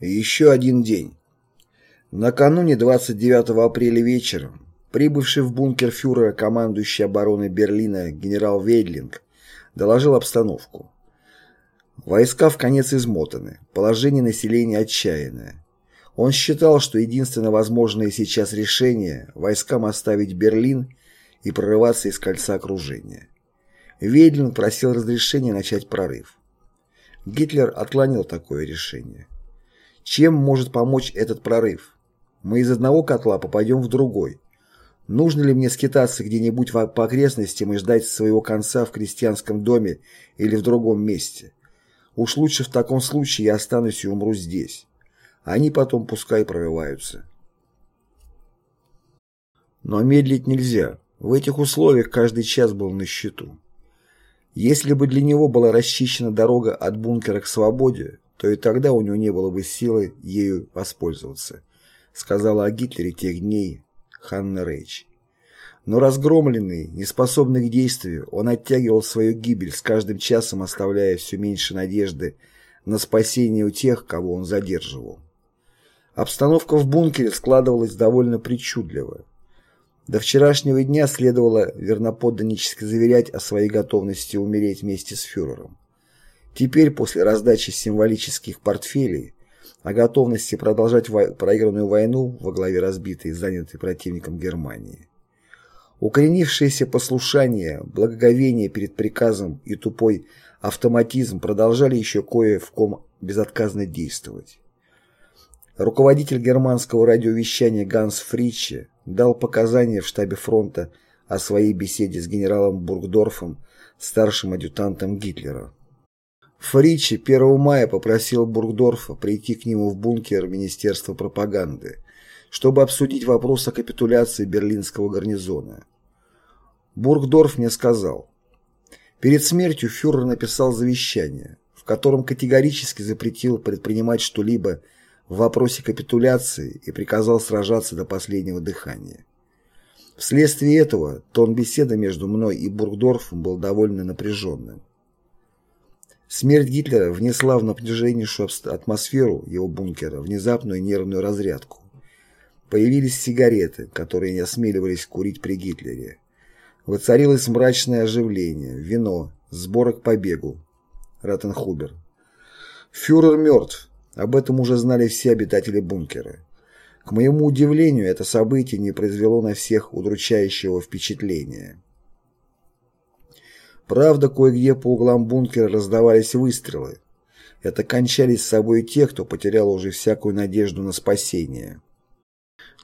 Еще один день. Накануне 29 апреля вечером прибывший в бункер фюрера командующий обороной Берлина генерал Вейдлинг доложил обстановку. Войска в конец измотаны, положение населения отчаянное. Он считал, что единственно возможное сейчас решение – войскам оставить Берлин и прорываться из кольца окружения. Вейдлинг просил разрешения начать прорыв. Гитлер отклонил такое решение. Чем может помочь этот прорыв? Мы из одного котла попадем в другой. Нужно ли мне скитаться где-нибудь по окрестностям и ждать своего конца в крестьянском доме или в другом месте? Уж лучше в таком случае я останусь и умру здесь. Они потом пускай прорываются. Но медлить нельзя. В этих условиях каждый час был на счету. Если бы для него была расчищена дорога от бункера к свободе, то и тогда у него не было бы силы ею воспользоваться, сказала о Гитлере тех дней Ханна Рейч. Но разгромленный, неспособный к действию, он оттягивал свою гибель, с каждым часом оставляя все меньше надежды на спасение у тех, кого он задерживал. Обстановка в бункере складывалась довольно причудливо. До вчерашнего дня следовало верноподданнически заверять о своей готовности умереть вместе с фюрером. Теперь, после раздачи символических портфелей, о готовности продолжать проигранную войну во главе разбитой и занятой противником Германии. Укоренившееся послушание, благоговение перед приказом и тупой автоматизм продолжали еще кое в ком безотказно действовать. Руководитель германского радиовещания Ганс Фриче дал показания в штабе фронта о своей беседе с генералом Бургдорфом, старшим адъютантом Гитлера. Фричи 1 мая попросил Бургдорфа прийти к нему в бункер Министерства пропаганды, чтобы обсудить вопрос о капитуляции берлинского гарнизона. Бургдорф мне сказал, перед смертью фюрер написал завещание, в котором категорически запретил предпринимать что-либо в вопросе капитуляции и приказал сражаться до последнего дыхания. Вследствие этого тон беседы между мной и Бургдорфом был довольно напряженным. Смерть Гитлера внесла в напряженнейшую атмосферу его бункера внезапную нервную разрядку. Появились сигареты, которые не осмеливались курить при Гитлере. Воцарилось мрачное оживление, вино, сборы к побегу. Раттенхубер. Фюрер мертв. Об этом уже знали все обитатели бункера. К моему удивлению, это событие не произвело на всех удручающего впечатления. Правда, кое-где по углам бункера раздавались выстрелы. Это кончались с собой те, кто потерял уже всякую надежду на спасение.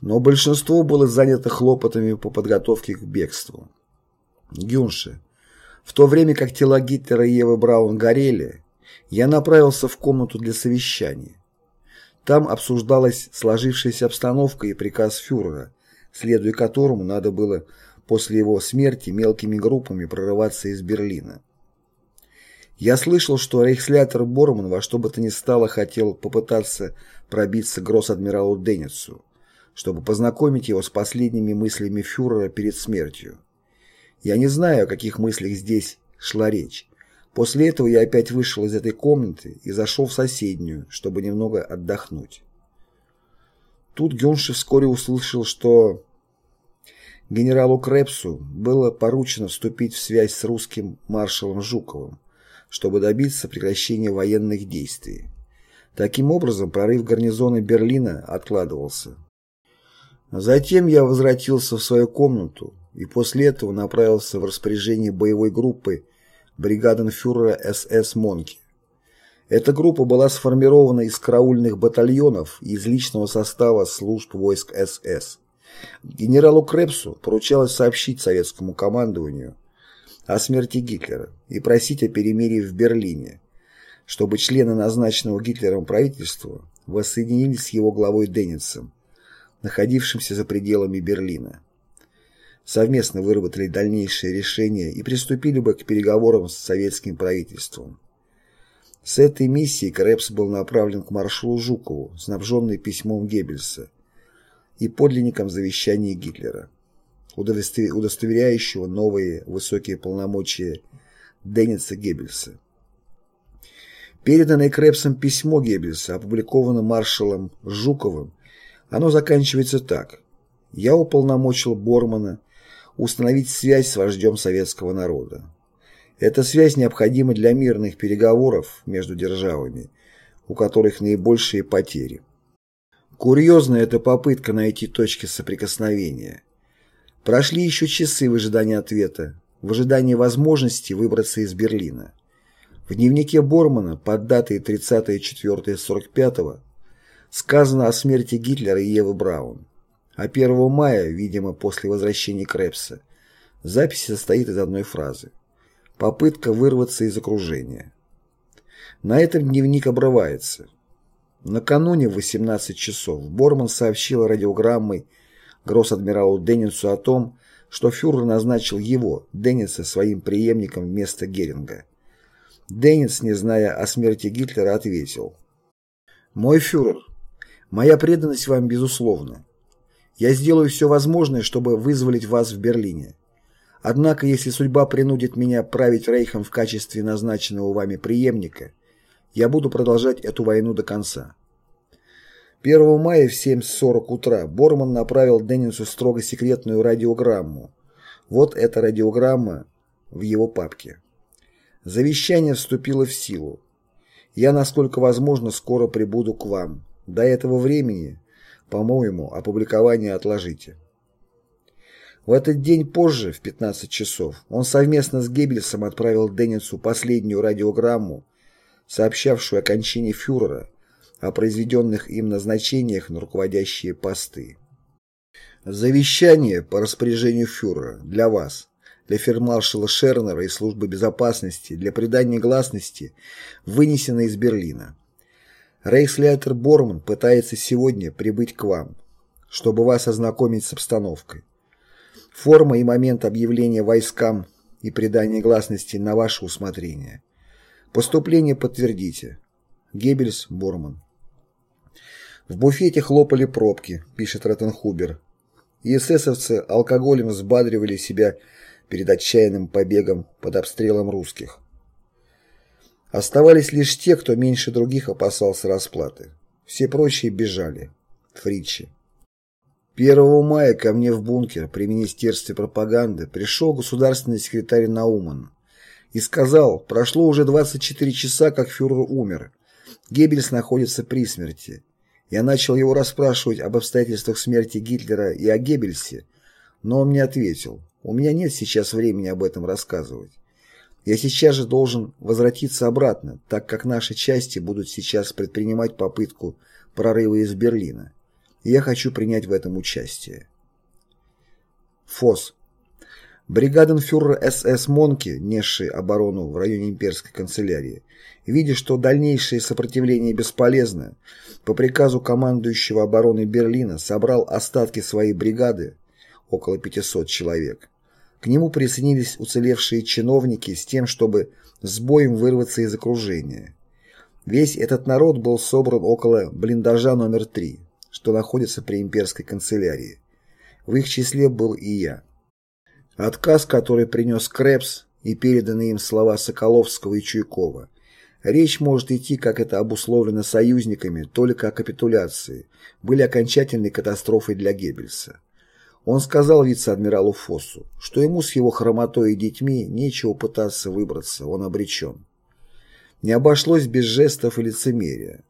Но большинство было занято хлопотами по подготовке к бегству. Гюнше. В то время как тела Гитлера и Евы Браун горели, я направился в комнату для совещания. Там обсуждалась сложившаяся обстановка и приказ фюрера, следуя которому надо было после его смерти мелкими группами прорываться из Берлина. Я слышал, что рейхслятер Борман во что бы то ни стало хотел попытаться пробиться к гросс-адмиралу Денницу, чтобы познакомить его с последними мыслями фюрера перед смертью. Я не знаю, о каких мыслях здесь шла речь. После этого я опять вышел из этой комнаты и зашел в соседнюю, чтобы немного отдохнуть. Тут Гюнши вскоре услышал, что генералу Крепсу было поручено вступить в связь с русским маршалом Жуковым, чтобы добиться прекращения военных действий. Таким образом, прорыв гарнизона Берлина откладывался. Затем я возвратился в свою комнату и после этого направился в распоряжение боевой группы бригаденфюрера СС Монки. Эта группа была сформирована из караульных батальонов и из личного состава служб войск СС. Генералу Крепсу поручалось сообщить советскому командованию о смерти Гитлера и просить о перемирии в Берлине, чтобы члены назначенного Гитлером правительства воссоединились с его главой Денницем, находившимся за пределами Берлина. Совместно выработали дальнейшие решения и приступили бы к переговорам с советским правительством. С этой миссией Крепс был направлен к маршалу Жукову, снабженный письмом Геббельса, и подлинником завещания Гитлера, удостоверяющего новые высокие полномочия Денниса Геббельса. Переданное Крепсом письмо Геббельса опубликовано маршалом Жуковым. Оно заканчивается так. «Я уполномочил Бормана установить связь с вождем советского народа. Эта связь необходима для мирных переговоров между державами, у которых наибольшие потери. Курьезная эта попытка найти точки соприкосновения. Прошли еще часы в ожидании ответа, в ожидании возможности выбраться из Берлина. В дневнике Бормана под датой 30.04.45 сказано о смерти Гитлера и Евы Браун. А 1 мая, видимо, после возвращения Крепса, запись состоит из одной фразы. Попытка вырваться из окружения. На этом дневник обрывается. Накануне в 18 часов Борман сообщил радиограммой гросс-адмиралу Деннису о том, что фюрер назначил его, Денниса, своим преемником вместо Геринга. Деннис, не зная о смерти Гитлера, ответил «Мой фюрер, моя преданность вам безусловна. Я сделаю все возможное, чтобы вызволить вас в Берлине. Однако, если судьба принудит меня править Рейхом в качестве назначенного вами преемника, я буду продолжать эту войну до конца. 1 мая в 7.40 утра Борман направил Деннису строго секретную радиограмму. Вот эта радиограмма в его папке. Завещание вступило в силу. Я, насколько возможно, скоро прибуду к вам. До этого времени, по-моему, опубликование отложите. В этот день позже, в 15 часов, он совместно с Геббельсом отправил Деннису последнюю радиограмму, сообщавшую о кончине фюрера, о произведенных им назначениях на руководящие посты. Завещание по распоряжению фюрера для вас, для фельдмаршала Шернера и службы безопасности, для придания гласности, вынесено из Берлина. Рейхслейтер Борман пытается сегодня прибыть к вам, чтобы вас ознакомить с обстановкой. Форма и момент объявления войскам и придания гласности на ваше усмотрение. Поступление подтвердите. Геббельс, Борман. В буфете хлопали пробки, пишет Ротенхубер. И алкоголем взбадривали себя перед отчаянным побегом под обстрелом русских. Оставались лишь те, кто меньше других опасался расплаты. Все прочие бежали. Фричи. 1 мая ко мне в бункер при Министерстве пропаганды пришел государственный секретарь Науман и сказал, прошло уже 24 часа, как фюрер умер. Геббельс находится при смерти. Я начал его расспрашивать об обстоятельствах смерти Гитлера и о Геббельсе, но он мне ответил, у меня нет сейчас времени об этом рассказывать. Я сейчас же должен возвратиться обратно, так как наши части будут сейчас предпринимать попытку прорыва из Берлина я хочу принять в этом участие. ФОС. Бригаденфюрер СС Монки, несший оборону в районе имперской канцелярии, видя, что дальнейшее сопротивление бесполезно, по приказу командующего обороны Берлина собрал остатки своей бригады, около 500 человек. К нему присоединились уцелевшие чиновники с тем, чтобы с боем вырваться из окружения. Весь этот народ был собран около блиндажа номер 3 что находится при имперской канцелярии. В их числе был и я. Отказ, который принес Крепс и переданные им слова Соколовского и Чуйкова. Речь может идти, как это обусловлено союзниками, только о капитуляции, были окончательной катастрофой для Геббельса. Он сказал вице-адмиралу Фоссу, что ему с его хромотой и детьми нечего пытаться выбраться, он обречен. Не обошлось без жестов и лицемерия.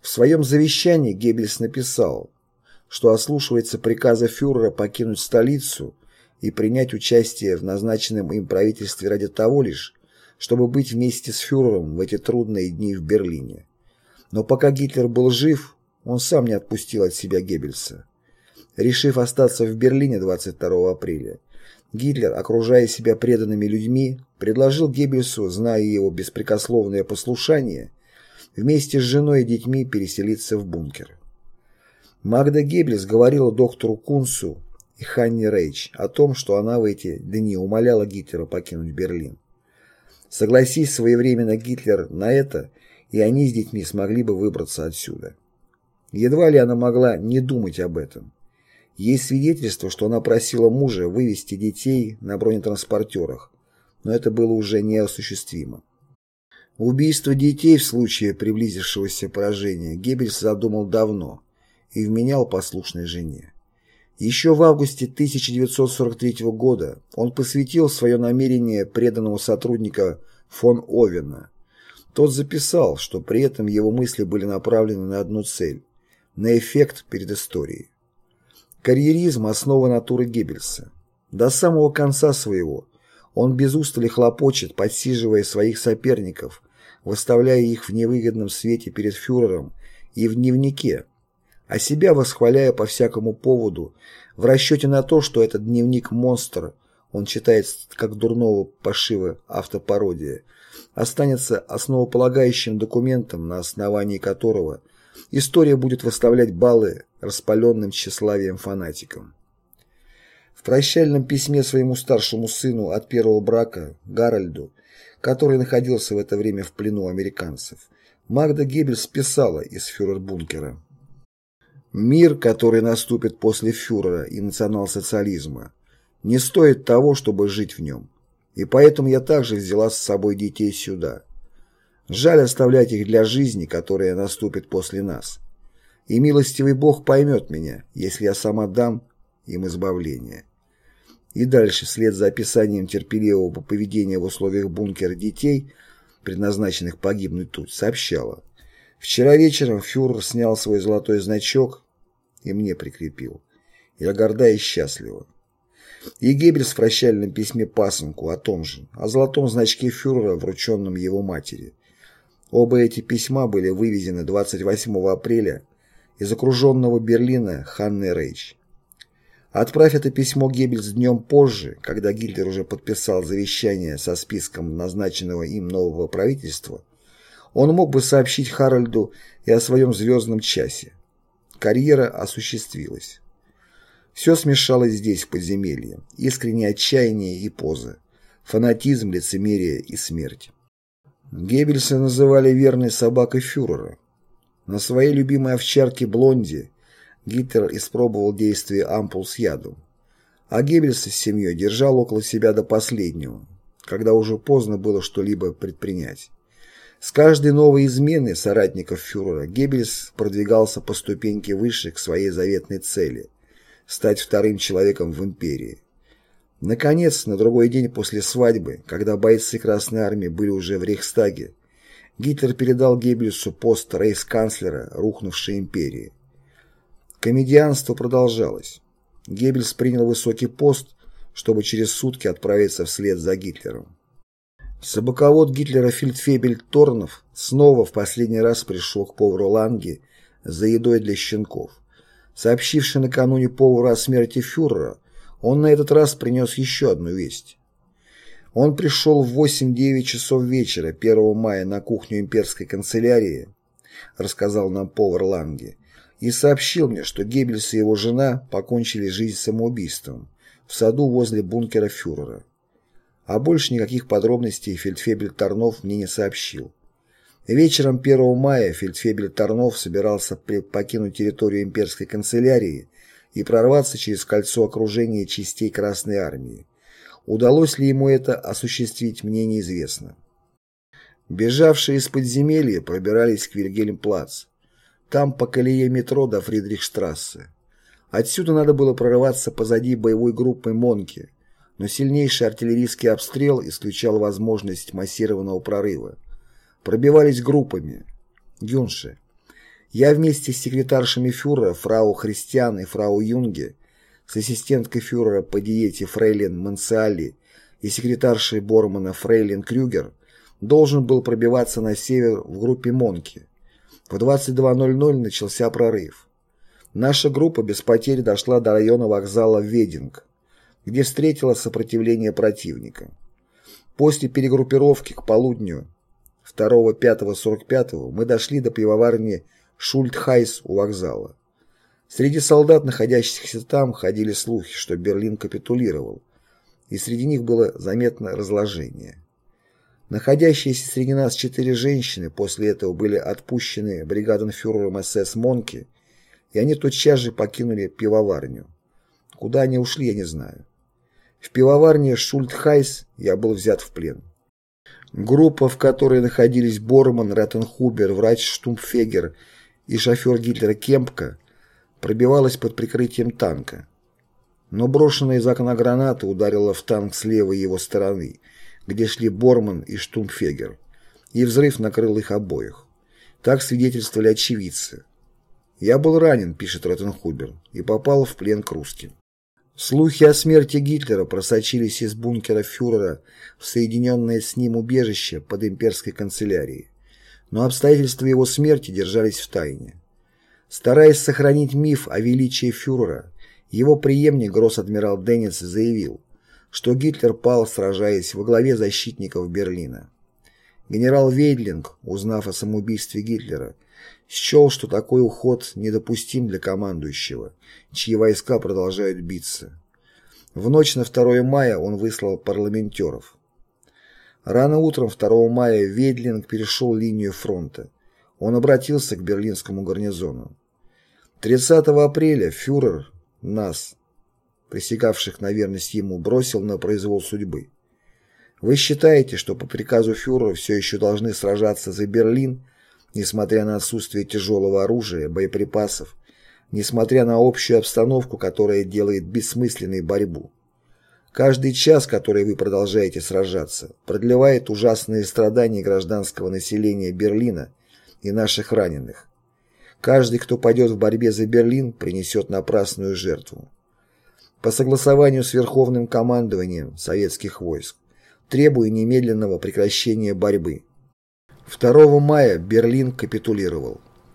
В своем завещании Геббельс написал, что ослушивается приказа фюрера покинуть столицу и принять участие в назначенном им правительстве ради того лишь, чтобы быть вместе с фюрером в эти трудные дни в Берлине. Но пока Гитлер был жив, он сам не отпустил от себя Геббельса. Решив остаться в Берлине 22 апреля, Гитлер, окружая себя преданными людьми, предложил Геббельсу, зная его беспрекословное послушание, вместе с женой и детьми переселиться в бункер. Магда Геббельс говорила доктору Кунсу и Ханне Рейч о том, что она в эти дни умоляла Гитлера покинуть Берлин. Согласись своевременно Гитлер на это, и они с детьми смогли бы выбраться отсюда. Едва ли она могла не думать об этом. Есть свидетельство, что она просила мужа вывести детей на бронетранспортерах, но это было уже неосуществимо. Убийство детей в случае приблизившегося поражения Геббельс задумал давно и вменял послушной жене. Еще в августе 1943 года он посвятил свое намерение преданному сотрудника фон Овена. Тот записал, что при этом его мысли были направлены на одну цель – на эффект перед историей. Карьеризм – основа натуры Геббельса. До самого конца своего он без устали хлопочет, подсиживая своих соперников, выставляя их в невыгодном свете перед фюрером и в дневнике, а себя восхваляя по всякому поводу, в расчете на то, что этот дневник-монстр, он читает как дурного пошива автопародия, останется основополагающим документом, на основании которого история будет выставлять баллы распаленным тщеславием фанатикам. В прощальном письме своему старшему сыну от первого брака, Гарольду, который находился в это время в плену американцев, Магда Геббельс писала из фюрер-бункера. Мир, который наступит после фюрера и национал-социализма, не стоит того, чтобы жить в нем. И поэтому я также взяла с собой детей сюда. Жаль оставлять их для жизни, которая наступит после нас. И милостивый Бог поймет меня, если я сама дам им избавление. И дальше, вслед за описанием терпеливого поведения в условиях бункера детей, предназначенных погибнуть тут, сообщала. Вчера вечером фюрер снял свой золотой значок и мне прикрепил. Я горда и счастлива. И Геббельс в прощальном письме пасынку о том же, о золотом значке фюрера, врученном его матери. Оба эти письма были вывезены 28 апреля из окруженного Берлина Ханны Рейч. Отправь это письмо Геббельс днем позже, когда Гитлер уже подписал завещание со списком назначенного им нового правительства, он мог бы сообщить Харальду и о своем звездном часе. Карьера осуществилась. Все смешалось здесь, в подземелье. Искреннее отчаяние и позы. Фанатизм, лицемерие и смерть. Геббельса называли верной собакой фюрера. На своей любимой овчарке Блонди Гитлер испробовал действие ампул с ядом. А Геббельса с семьей держал около себя до последнего, когда уже поздно было что-либо предпринять. С каждой новой измены соратников фюрера Геббельс продвигался по ступеньке выше к своей заветной цели – стать вторым человеком в империи. Наконец, на другой день после свадьбы, когда бойцы Красной Армии были уже в Рейхстаге, Гитлер передал Геббельсу пост рейхсканцлера рухнувшей империи. Комедианство продолжалось. Геббельс принял высокий пост, чтобы через сутки отправиться вслед за Гитлером. Собаковод Гитлера фельдфебель Торнов снова в последний раз пришел к повару Ланге за едой для щенков. Сообщивший накануне повару о смерти фюрера, он на этот раз принес еще одну весть. Он пришел в 8-9 часов вечера 1 мая на кухню имперской канцелярии, рассказал нам повар Ланге, и сообщил мне, что Геббельс и его жена покончили жизнь самоубийством в саду возле бункера фюрера. А больше никаких подробностей фельдфебель Тарнов мне не сообщил. Вечером 1 мая фельдфебель Тарнов собирался покинуть территорию имперской канцелярии и прорваться через кольцо окружения частей Красной Армии. Удалось ли ему это осуществить, мне неизвестно. Бежавшие из подземелья пробирались к Вильгельмплац. Там по колее метро до Фридрихштрассе. Отсюда надо было прорываться позади боевой группы Монки, но сильнейший артиллерийский обстрел исключал возможность массированного прорыва. Пробивались группами. Юнши. Я вместе с секретаршами фюрера фрау Христиан и фрау Юнге, с ассистенткой фюрера по диете фрейлин Мансиали и секретаршей Бормана фрейлин Крюгер должен был пробиваться на север в группе Монки. В 22.00 начался прорыв. Наша группа без потерь дошла до района вокзала Вединг где встретила сопротивление противника. После перегруппировки к полудню 2-5-45 мы дошли до пивоварни Шультхайс у вокзала. Среди солдат, находящихся там, ходили слухи, что Берлин капитулировал, и среди них было заметно разложение. Находящиеся среди нас четыре женщины после этого были отпущены бригаденфюрером СС Монки, и они тотчас же покинули пивоварню. Куда они ушли, я не знаю. В пивоварне Шультхайс я был взят в плен. Группа, в которой находились Борман, Реттенхубер, врач Штумфегер и шофер Гитлера Кемпка, пробивалась под прикрытием танка. Но брошенная из окна граната ударила в танк с левой его стороны, где шли Борман и Штумфегер, и взрыв накрыл их обоих. Так свидетельствовали очевидцы. «Я был ранен», — пишет Ротенхубер, — «и попал в плен к русским». Слухи о смерти Гитлера просочились из бункера фюрера в соединенное с ним убежище под имперской канцелярией, но обстоятельства его смерти держались в тайне. Стараясь сохранить миф о величии фюрера, его преемник гросс-адмирал Денниц заявил, что Гитлер пал, сражаясь во главе защитников Берлина. Генерал Вейдлинг, узнав о самоубийстве Гитлера, счел, что такой уход недопустим для командующего, чьи войска продолжают биться. В ночь на 2 мая он выслал парламентеров. Рано утром 2 мая Вейдлинг перешел линию фронта. Он обратился к берлинскому гарнизону. 30 апреля фюрер нас, присягавших на верность ему, бросил на произвол судьбы. Вы считаете, что по приказу фюрера все еще должны сражаться за Берлин, несмотря на отсутствие тяжелого оружия, боеприпасов, несмотря на общую обстановку, которая делает бессмысленной борьбу. Каждый час, который вы продолжаете сражаться, продлевает ужасные страдания гражданского населения Берлина и наших раненых. Каждый, кто пойдет в борьбе за Берлин, принесет напрасную жертву. По согласованию с Верховным командованием советских войск требуя немедленного прекращения борьбы. 2 мая Берлин капитулировал.